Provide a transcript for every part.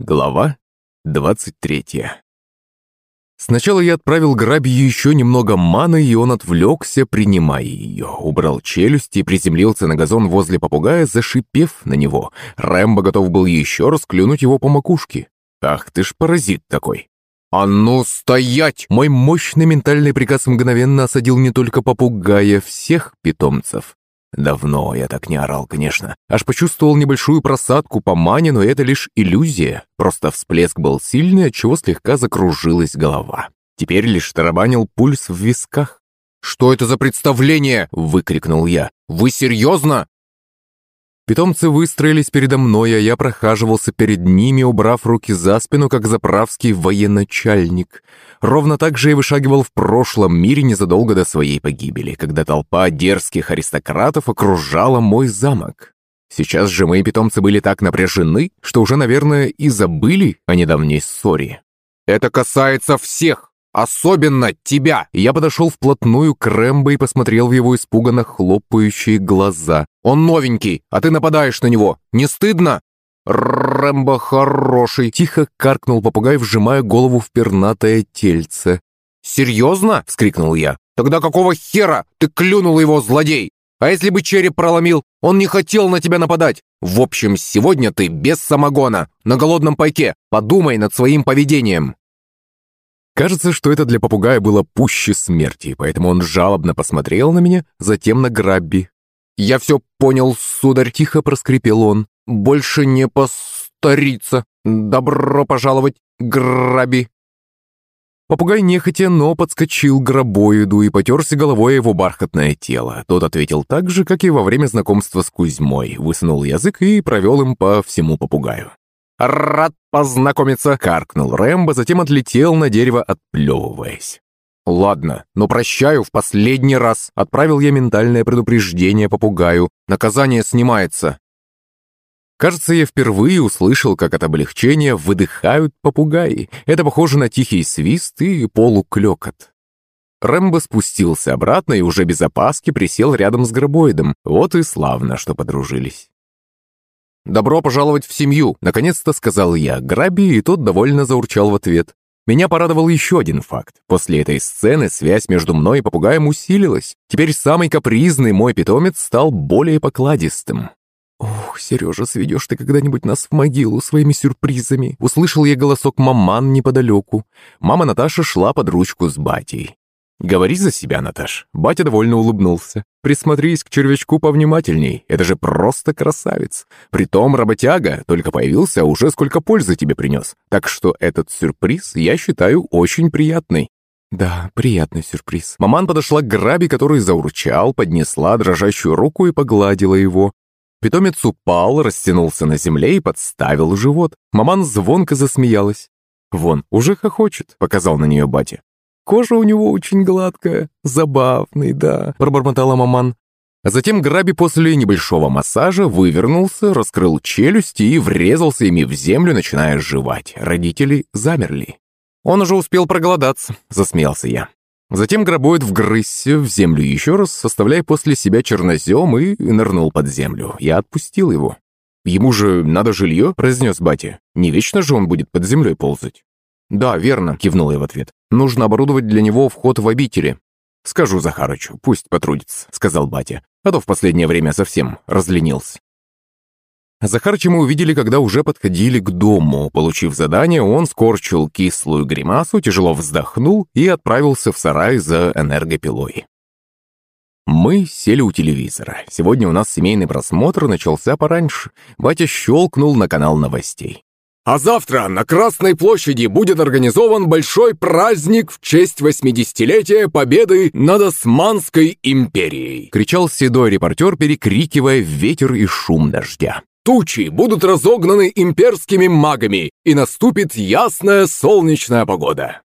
Глава 23 Сначала я отправил Граби еще немного маны, и он отвлекся, принимая ее. Убрал челюсть и приземлился на газон возле попугая, зашипев на него. Рэмбо готов был еще раз клюнуть его по макушке. «Ах ты ж паразит такой!» «А ну, стоять!» Мой мощный ментальный приказ мгновенно осадил не только попугая, всех питомцев. Давно я так не орал, конечно. Аж почувствовал небольшую просадку по мане, но это лишь иллюзия. Просто всплеск был сильный, отчего слегка закружилась голова. Теперь лишь тарабанил пульс в висках. «Что это за представление?» – выкрикнул я. «Вы серьезно?» Питомцы выстроились передо мной, а я прохаживался перед ними, убрав руки за спину, как заправский военачальник. Ровно так же я вышагивал в прошлом мире незадолго до своей погибели, когда толпа дерзких аристократов окружала мой замок. Сейчас же мои питомцы были так напряжены, что уже, наверное, и забыли о недавней ссоре. «Это касается всех!» Особенно тебя!» Я подошел вплотную к Рэмбо и посмотрел в его испуганно хлопающие глаза. «Он новенький, а ты нападаешь на него! Не стыдно?» «Рэмбо хороший!» Тихо каркнул попугай, вжимая голову в пернатое тельце. «Серьезно?» — вскрикнул я. «Тогда какого хера ты клюнул его, злодей? А если бы череп проломил? Он не хотел на тебя нападать. В общем, сегодня ты без самогона, на голодном пайке. Подумай над своим поведением». Кажется, что это для попугая было пуще смерти, поэтому он жалобно посмотрел на меня, затем на Грабби. «Я все понял, сударь», — тихо проскрипел он. «Больше не постариться. Добро пожаловать, Грабби». Попугай нехотя, но подскочил к гробоиду и потерся головой его бархатное тело. Тот ответил так же, как и во время знакомства с Кузьмой, высунул язык и провел им по всему попугаю. «Рад познакомиться!» — каркнул Рэмбо, затем отлетел на дерево, отплевываясь. «Ладно, но прощаю в последний раз!» — отправил я ментальное предупреждение попугаю. «Наказание снимается!» Кажется, я впервые услышал, как от облегчения выдыхают попугаи. Это похоже на тихий свист и полуклёкот. Рэмбо спустился обратно и уже без опаски присел рядом с гробоидом. Вот и славно, что подружились. «Добро пожаловать в семью!» — наконец-то сказал я Граби, и тот довольно заурчал в ответ. Меня порадовал еще один факт. После этой сцены связь между мной и попугаем усилилась. Теперь самый капризный мой питомец стал более покладистым. «Ох, Сережа, сведешь ты когда-нибудь нас в могилу своими сюрпризами!» Услышал я голосок маман неподалеку. Мама Наташа шла под ручку с батей. «Говори за себя, Наташ». Батя довольно улыбнулся. «Присмотрись к червячку повнимательней. Это же просто красавец. Притом работяга только появился, а уже сколько пользы тебе принес. Так что этот сюрприз я считаю очень приятный». «Да, приятный сюрприз». Маман подошла к Граби, который заурчал, поднесла дрожащую руку и погладила его. Питомец упал, растянулся на земле и подставил живот. Маман звонко засмеялась. «Вон, уже хохочет», — показал на нее батя. Кожа у него очень гладкая, забавный, да», — пробормотала маман. А затем Граби после небольшого массажа вывернулся, раскрыл челюсти и врезался ими в землю, начиная жевать. Родители замерли. «Он уже успел проголодаться», — засмеялся я. Затем гробоид вгрызся в землю еще раз, составляя после себя чернозем и нырнул под землю. Я отпустил его. «Ему же надо жилье», — произнес батя. «Не вечно же он будет под землей ползать». «Да, верно», — кивнул я в ответ. «Нужно оборудовать для него вход в обители». «Скажу Захарычу, пусть потрудится», — сказал батя. «А то в последнее время совсем разленился». Захарыча мы увидели, когда уже подходили к дому. Получив задание, он скорчил кислую гримасу, тяжело вздохнул и отправился в сарай за энергопилой. Мы сели у телевизора. Сегодня у нас семейный просмотр начался пораньше. Батя щелкнул на канал новостей. А завтра на Красной площади будет организован большой праздник в честь 80-летия победы над Османской империей!» Кричал седой репортер, перекрикивая ветер и шум дождя. Тучи будут разогнаны имперскими магами, и наступит ясная солнечная погода.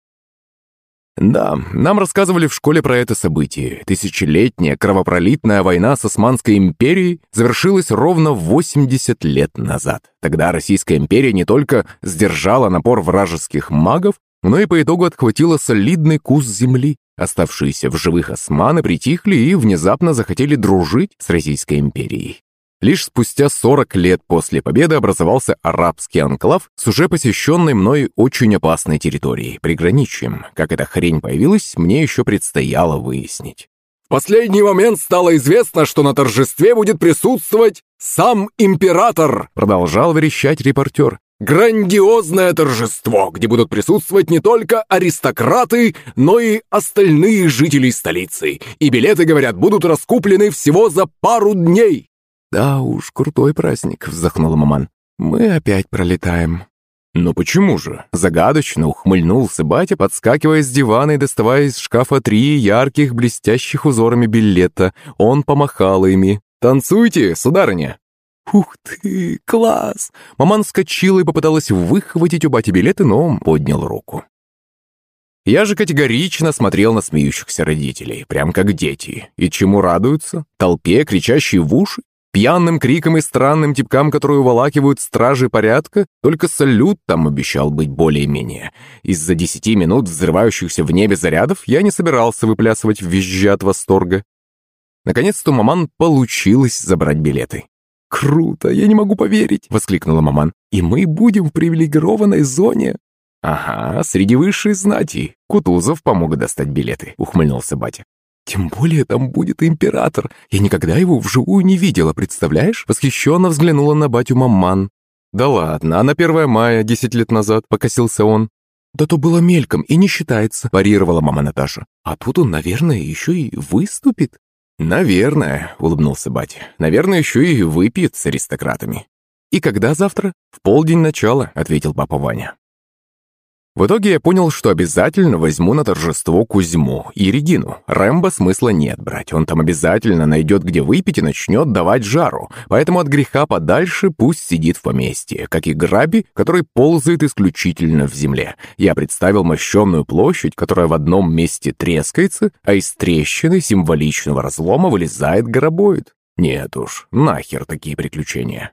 Да, нам рассказывали в школе про это событие. Тысячелетняя кровопролитная война с Османской империей завершилась ровно 80 лет назад. Тогда Российская империя не только сдержала напор вражеских магов, но и по итогу отхватила солидный кус земли. Оставшиеся в живых османы притихли и внезапно захотели дружить с Российской империей. Лишь спустя 40 лет после победы образовался арабский анклав с уже посещенной мной очень опасной территорией, приграничьем. Как эта хрень появилась, мне еще предстояло выяснить. В последний момент стало известно, что на торжестве будет присутствовать сам император, продолжал верещать репортер. Грандиозное торжество, где будут присутствовать не только аристократы, но и остальные жители столицы. И билеты, говорят, будут раскуплены всего за пару дней. «Да уж, крутой праздник», — вздохнула маман. «Мы опять пролетаем». «Но почему же?» — загадочно ухмыльнулся батя, подскакивая с дивана и доставая из шкафа три ярких, блестящих узорами билета. Он помахал ими. «Танцуйте, сударыня!» «Ух ты, класс!» Маман вскочила и попыталась выхватить у бати билеты, но он поднял руку. Я же категорично смотрел на смеющихся родителей, прям как дети. И чему радуются? Толпе, кричащей в уши? Пьяным криком и странным типкам, которые уволакивают стражи порядка, только салют там обещал быть более-менее. Из-за десяти минут взрывающихся в небе зарядов я не собирался выплясывать визжа от восторга. Наконец-то маман получилось забрать билеты. «Круто! Я не могу поверить!» — воскликнула маман. «И мы будем в привилегированной зоне!» «Ага, среди высшей знати. Кутузов помог достать билеты», — ухмыльнулся батя. «Тем более там будет император. Я никогда его вживую не видела, представляешь?» Восхищенно взглянула на батю маман. «Да ладно, а на 1 мая, 10 лет назад», — покосился он. «Да то было мельком и не считается», — парировала мама Наташа. «А тут он, наверное, еще и выступит». «Наверное», — улыбнулся батя. «Наверное, еще и выпьет с аристократами». «И когда завтра?» «В полдень начала», — ответил папа Ваня. В итоге я понял, что обязательно возьму на торжество Кузьму и Регину. Рэмбо смысла нет брать, он там обязательно найдет, где выпить и начнет давать жару. Поэтому от греха подальше пусть сидит в поместье, как и Граби, который ползает исключительно в земле. Я представил мощенную площадь, которая в одном месте трескается, а из трещины символичного разлома вылезает горобоид. Нет уж, нахер такие приключения.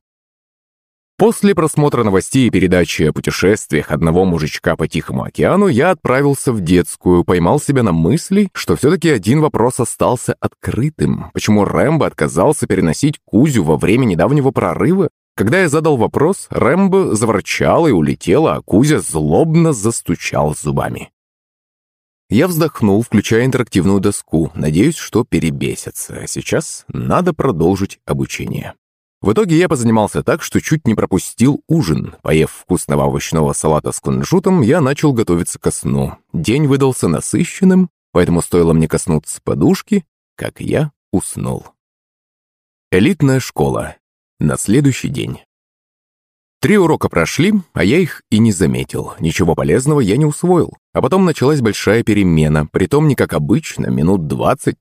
После просмотра новостей и передачи о путешествиях одного мужичка по Тихому океану я отправился в детскую, поймал себя на мысли, что все-таки один вопрос остался открытым. Почему Рэмбо отказался переносить Кузю во время недавнего прорыва? Когда я задал вопрос, Рэмбо заворчал и улетел, а Кузя злобно застучал зубами. Я вздохнул, включая интерактивную доску, надеюсь, что перебесятся. А сейчас надо продолжить обучение. В итоге я позанимался так, что чуть не пропустил ужин. Поев вкусного овощного салата с кунжутом, я начал готовиться ко сну. День выдался насыщенным, поэтому стоило мне коснуться подушки, как я уснул. Элитная школа. На следующий день. Три урока прошли, а я их и не заметил. Ничего полезного я не усвоил. А потом началась большая перемена, притом не как обычно, минут 20-30,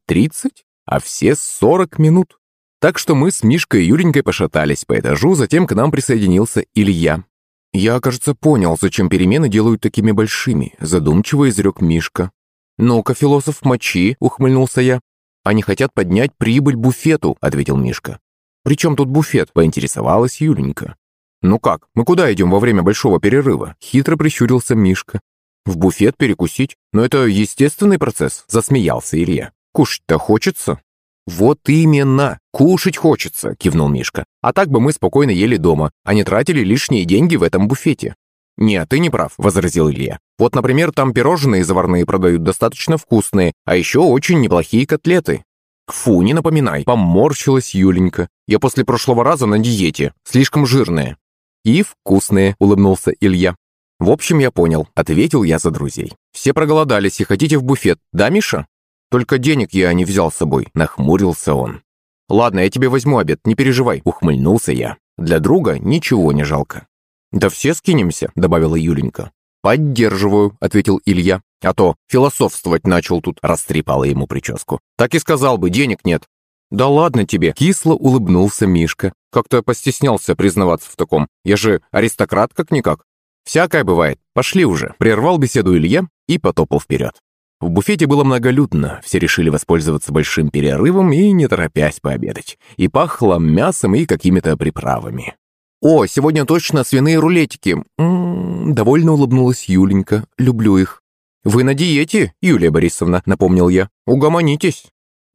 а все 40 минут. Так что мы с Мишкой и Юленькой пошатались по этажу, затем к нам присоединился Илья. «Я, кажется, понял, зачем перемены делают такими большими», задумчиво изрек Мишка. «Ну-ка, философ, мочи», — ухмыльнулся я. «Они хотят поднять прибыль буфету», — ответил Мишка. «При чем тут буфет?» — поинтересовалась Юленька. «Ну как, мы куда идем во время большого перерыва?» — хитро прищурился Мишка. «В буфет перекусить? Но это естественный процесс», — засмеялся Илья. «Кушать-то хочется?» «Вот именно! Кушать хочется!» – кивнул Мишка. «А так бы мы спокойно ели дома, а не тратили лишние деньги в этом буфете». «Нет, ты не прав», – возразил Илья. «Вот, например, там пирожные заварные продают достаточно вкусные, а еще очень неплохие котлеты». «Фу, не напоминай», – поморщилась Юленька. «Я после прошлого раза на диете, слишком жирная». «И вкусные», – улыбнулся Илья. «В общем, я понял», – ответил я за друзей. «Все проголодались и хотите в буфет, да, Миша?» Только денег я не взял с собой», — нахмурился он. «Ладно, я тебе возьму обед, не переживай», — ухмыльнулся я. «Для друга ничего не жалко». «Да все скинемся», — добавила Юленька. «Поддерживаю», — ответил Илья. «А то философствовать начал тут», — растрепала ему прическу. «Так и сказал бы, денег нет». «Да ладно тебе», — кисло улыбнулся Мишка. «Как-то постеснялся признаваться в таком. Я же аристократ как-никак». «Всякое бывает. Пошли уже», — прервал беседу Илья и потопал вперед. В буфете было многолюдно, все решили воспользоваться большим перерывом и не торопясь пообедать. И пахло мясом и какими-то приправами. «О, сегодня точно свиные рулетики!» М -м, Довольно улыбнулась Юленька. «Люблю их». «Вы на диете, Юлия Борисовна», — напомнил я. «Угомонитесь».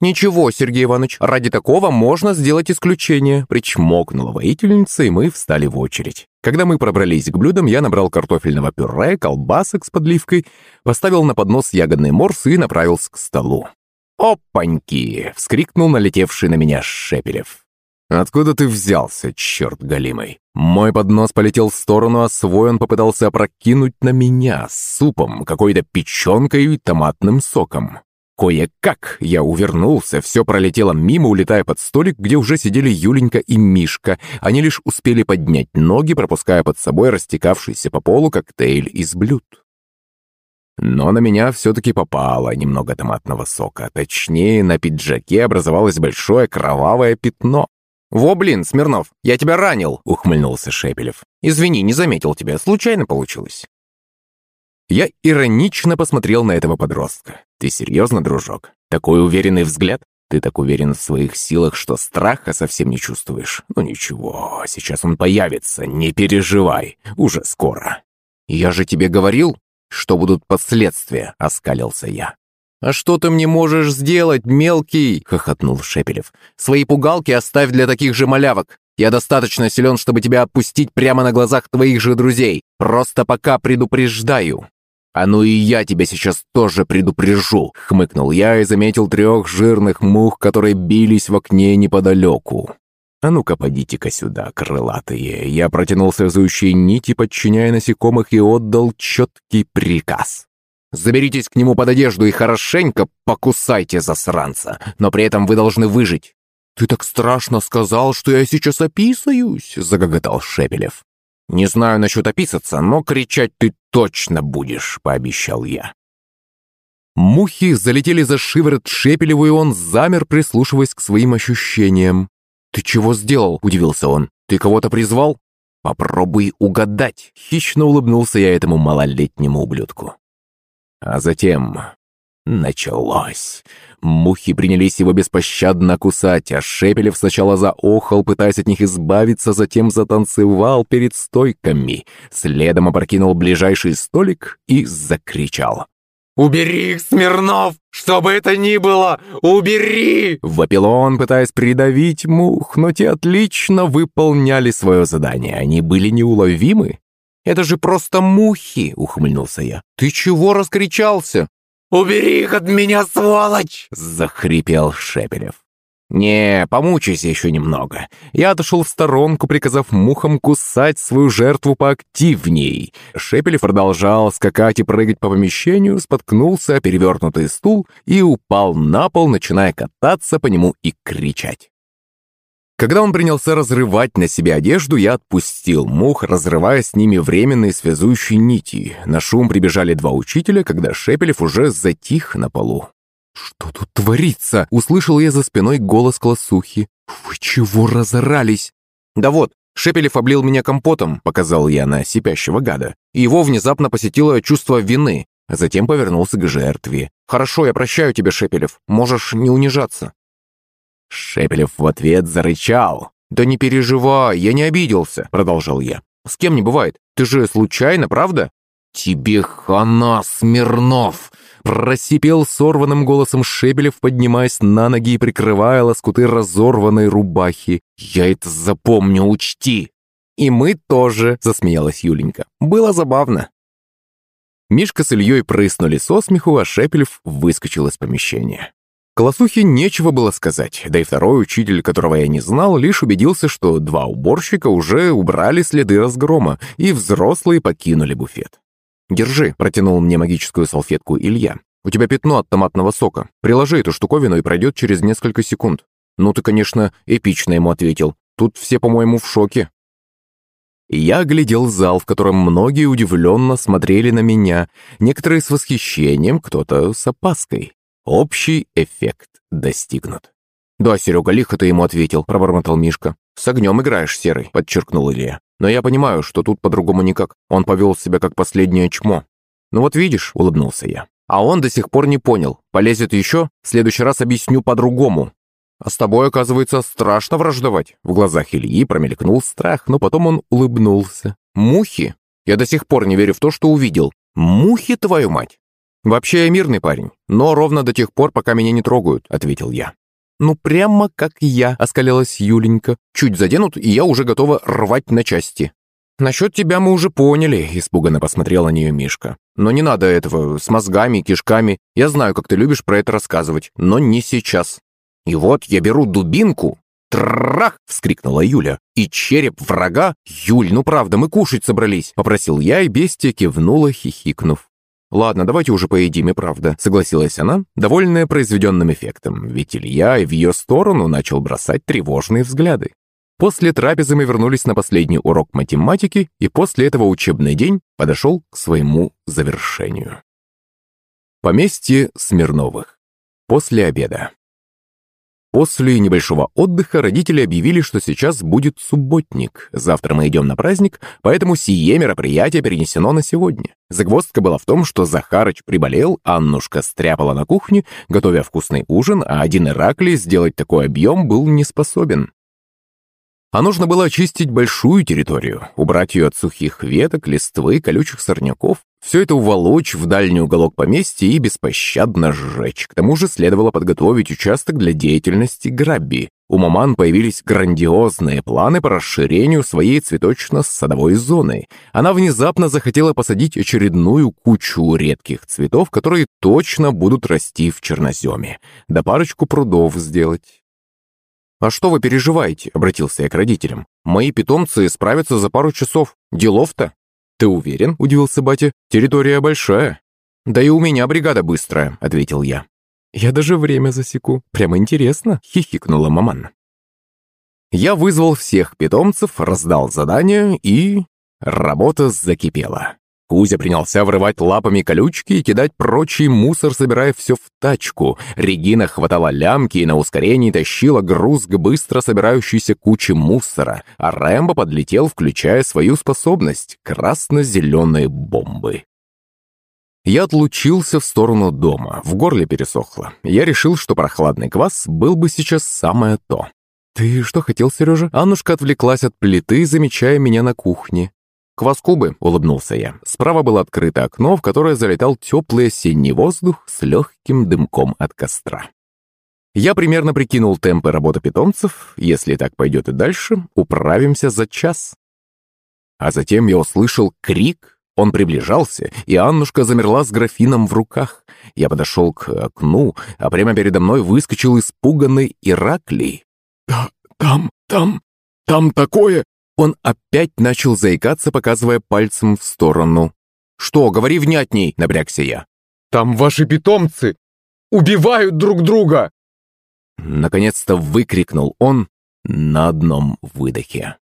«Ничего, Сергей Иванович, ради такого можно сделать исключение», причмокнула воительница, и мы встали в очередь. Когда мы пробрались к блюдам, я набрал картофельного пюре, колбасок с подливкой, поставил на поднос ягодный морс и направился к столу. «Опаньки!» — вскрикнул налетевший на меня Шепелев. «Откуда ты взялся, черт галимый?» Мой поднос полетел в сторону, а свой он попытался опрокинуть на меня супом, какой-то печенкой и томатным соком. Кое-как я увернулся, все пролетело мимо, улетая под столик, где уже сидели Юленька и Мишка. Они лишь успели поднять ноги, пропуская под собой растекавшийся по полу коктейль из блюд. Но на меня все-таки попало немного томатного сока. Точнее, на пиджаке образовалось большое кровавое пятно. «Во, блин, Смирнов, я тебя ранил!» — ухмыльнулся Шепелев. «Извини, не заметил тебя, случайно получилось». Я иронично посмотрел на этого подростка. «Ты серьезно, дружок? Такой уверенный взгляд? Ты так уверен в своих силах, что страха совсем не чувствуешь? Ну ничего, сейчас он появится, не переживай, уже скоро». «Я же тебе говорил, что будут последствия», — оскалился я. «А что ты мне можешь сделать, мелкий?» — хохотнул Шепелев. «Свои пугалки оставь для таких же малявок. Я достаточно силен, чтобы тебя отпустить прямо на глазах твоих же друзей. Просто пока предупреждаю». «А ну и я тебя сейчас тоже предупрежу», — хмыкнул я и заметил трех жирных мух, которые бились в окне неподалеку. «А ну-ка, подите-ка сюда, крылатые!» Я протянул связующие нити, подчиняя насекомых, и отдал четкий приказ. Заберитесь к нему под одежду и хорошенько покусайте засранца, но при этом вы должны выжить». «Ты так страшно сказал, что я сейчас описаюсь», — загоготал Шепелев. «Не знаю насчет описаться, но кричать ты точно будешь», — пообещал я. Мухи залетели за шиворот Шепелеву, и он замер, прислушиваясь к своим ощущениям. «Ты чего сделал?» — удивился он. «Ты кого-то призвал?» «Попробуй угадать», — хищно улыбнулся я этому малолетнему ублюдку. А затем началось. Мухи принялись его беспощадно кусать, а Шепелев сначала заохал, пытаясь от них избавиться, затем затанцевал перед стойками, следом опрокинул ближайший столик и закричал. «Убери их, Смирнов! Что бы это ни было! Убери!» Вопил он, пытаясь придавить мух, но те отлично выполняли свое задание. Они были неуловимы. «Это же просто мухи!» — ухмыльнулся я. «Ты чего раскричался?» «Убери их от меня, сволочь!» — захрипел Шепелев. «Не, помучайся еще немного». Я отошел в сторонку, приказав мухам кусать свою жертву поактивней. Шепелев продолжал скакать и прыгать по помещению, споткнулся о перевернутый стул и упал на пол, начиная кататься по нему и кричать. Когда он принялся разрывать на себе одежду, я отпустил мух, разрывая с ними временные связующие нити. На шум прибежали два учителя, когда Шепелев уже затих на полу. «Что тут творится?» — услышал я за спиной голос классухи. «Вы чего разорались?» «Да вот, Шепелев облил меня компотом», — показал я на сипящего гада. Его внезапно посетило чувство вины, затем повернулся к жертве. «Хорошо, я прощаю тебя, Шепелев. Можешь не унижаться». Шепелев в ответ зарычал. «Да не переживай, я не обиделся», — продолжал я. «С кем не бывает. Ты же случайно, правда?» «Тебе хана, Смирнов!» Просипел сорванным голосом Шепелев, поднимаясь на ноги и прикрывая лоскуты разорванной рубахи. «Я это запомню, учти!» «И мы тоже», — засмеялась Юленька. «Было забавно». Мишка с Ильей прыснули со смеху, а Шепелев выскочил из помещения. Колосухе нечего было сказать, да и второй учитель, которого я не знал, лишь убедился, что два уборщика уже убрали следы разгрома, и взрослые покинули буфет. «Держи», — протянул мне магическую салфетку Илья. «У тебя пятно от томатного сока. Приложи эту штуковину и пройдет через несколько секунд». «Ну ты, конечно, эпично ему ответил. Тут все, по-моему, в шоке». Я глядел зал, в котором многие удивленно смотрели на меня, некоторые с восхищением, кто-то с опаской. Общий эффект достигнут. «Да, Серега, лихо ты ему ответил», — пробормотал Мишка. «С огнем играешь, Серый», — подчеркнул Илья. «Но я понимаю, что тут по-другому никак. Он повел себя как последнее чмо». «Ну вот видишь», — улыбнулся я. «А он до сих пор не понял. Полезет еще? В следующий раз объясню по-другому». «А с тобой, оказывается, страшно враждовать». В глазах Ильи промелькнул страх, но потом он улыбнулся. «Мухи? Я до сих пор не верю в то, что увидел. Мухи, твою мать!» «Вообще я мирный парень, но ровно до тех пор, пока меня не трогают», — ответил я. «Ну, прямо как я», — оскалилась Юленька. «Чуть заденут, и я уже готова рвать на части». «Насчет тебя мы уже поняли», — испуганно посмотрел на нее Мишка. «Но не надо этого, с мозгами, кишками. Я знаю, как ты любишь про это рассказывать, но не сейчас». «И вот я беру дубинку». «Трах!» — вскрикнула Юля. «И череп врага? Юль, ну правда, мы кушать собрались!» — попросил я, и бестия кивнула, хихикнув. «Ладно, давайте уже поедим, и правда», — согласилась она, довольная произведенным эффектом, ведь Илья в ее сторону начал бросать тревожные взгляды. После трапезы мы вернулись на последний урок математики, и после этого учебный день подошел к своему завершению. Поместье Смирновых. После обеда. После небольшого отдыха родители объявили, что сейчас будет субботник. Завтра мы идем на праздник, поэтому сие мероприятие перенесено на сегодня. Загвоздка была в том, что Захарыч приболел, Аннушка стряпала на кухне, готовя вкусный ужин, а один Ираклий сделать такой объем был не способен. А нужно было очистить большую территорию, убрать ее от сухих веток, листвы, колючих сорняков, все это уволочь в дальний уголок поместья и беспощадно сжечь. К тому же следовало подготовить участок для деятельности грабби. У маман появились грандиозные планы по расширению своей цветочно-садовой зоны. Она внезапно захотела посадить очередную кучу редких цветов, которые точно будут расти в черноземе. Да парочку прудов сделать. «А что вы переживаете?» — обратился я к родителям. «Мои питомцы справятся за пару часов. Делов-то». «Ты уверен?» — удивился батя. «Территория большая». «Да и у меня бригада быстрая», — ответил я. «Я даже время засеку. Прямо интересно», — хихикнула маман. Я вызвал всех питомцев, раздал задание и... Работа закипела. Кузя принялся врывать лапами колючки и кидать прочий мусор, собирая все в тачку. Регина хватала лямки и на ускорении тащила груз к быстро собирающейся куче мусора, а Рэмбо подлетел, включая свою способность — красно-зеленые бомбы. Я отлучился в сторону дома, в горле пересохло. Я решил, что прохладный квас был бы сейчас самое то. «Ты что хотел, Сережа?» Аннушка отвлеклась от плиты, замечая меня на кухне. «Кваскубы», — улыбнулся я. Справа было открыто окно, в которое залетал теплый осенний воздух с легким дымком от костра. Я примерно прикинул темпы работы питомцев. Если так пойдет и дальше, управимся за час. А затем я услышал крик. Он приближался, и Аннушка замерла с графином в руках. Я подошел к окну, а прямо передо мной выскочил испуганный Ираклий. «Да, там, там, там такое!» Он опять начал заикаться, показывая пальцем в сторону. «Что, говори внятней!» — напрягся я. «Там ваши питомцы убивают друг друга!» Наконец-то выкрикнул он на одном выдохе.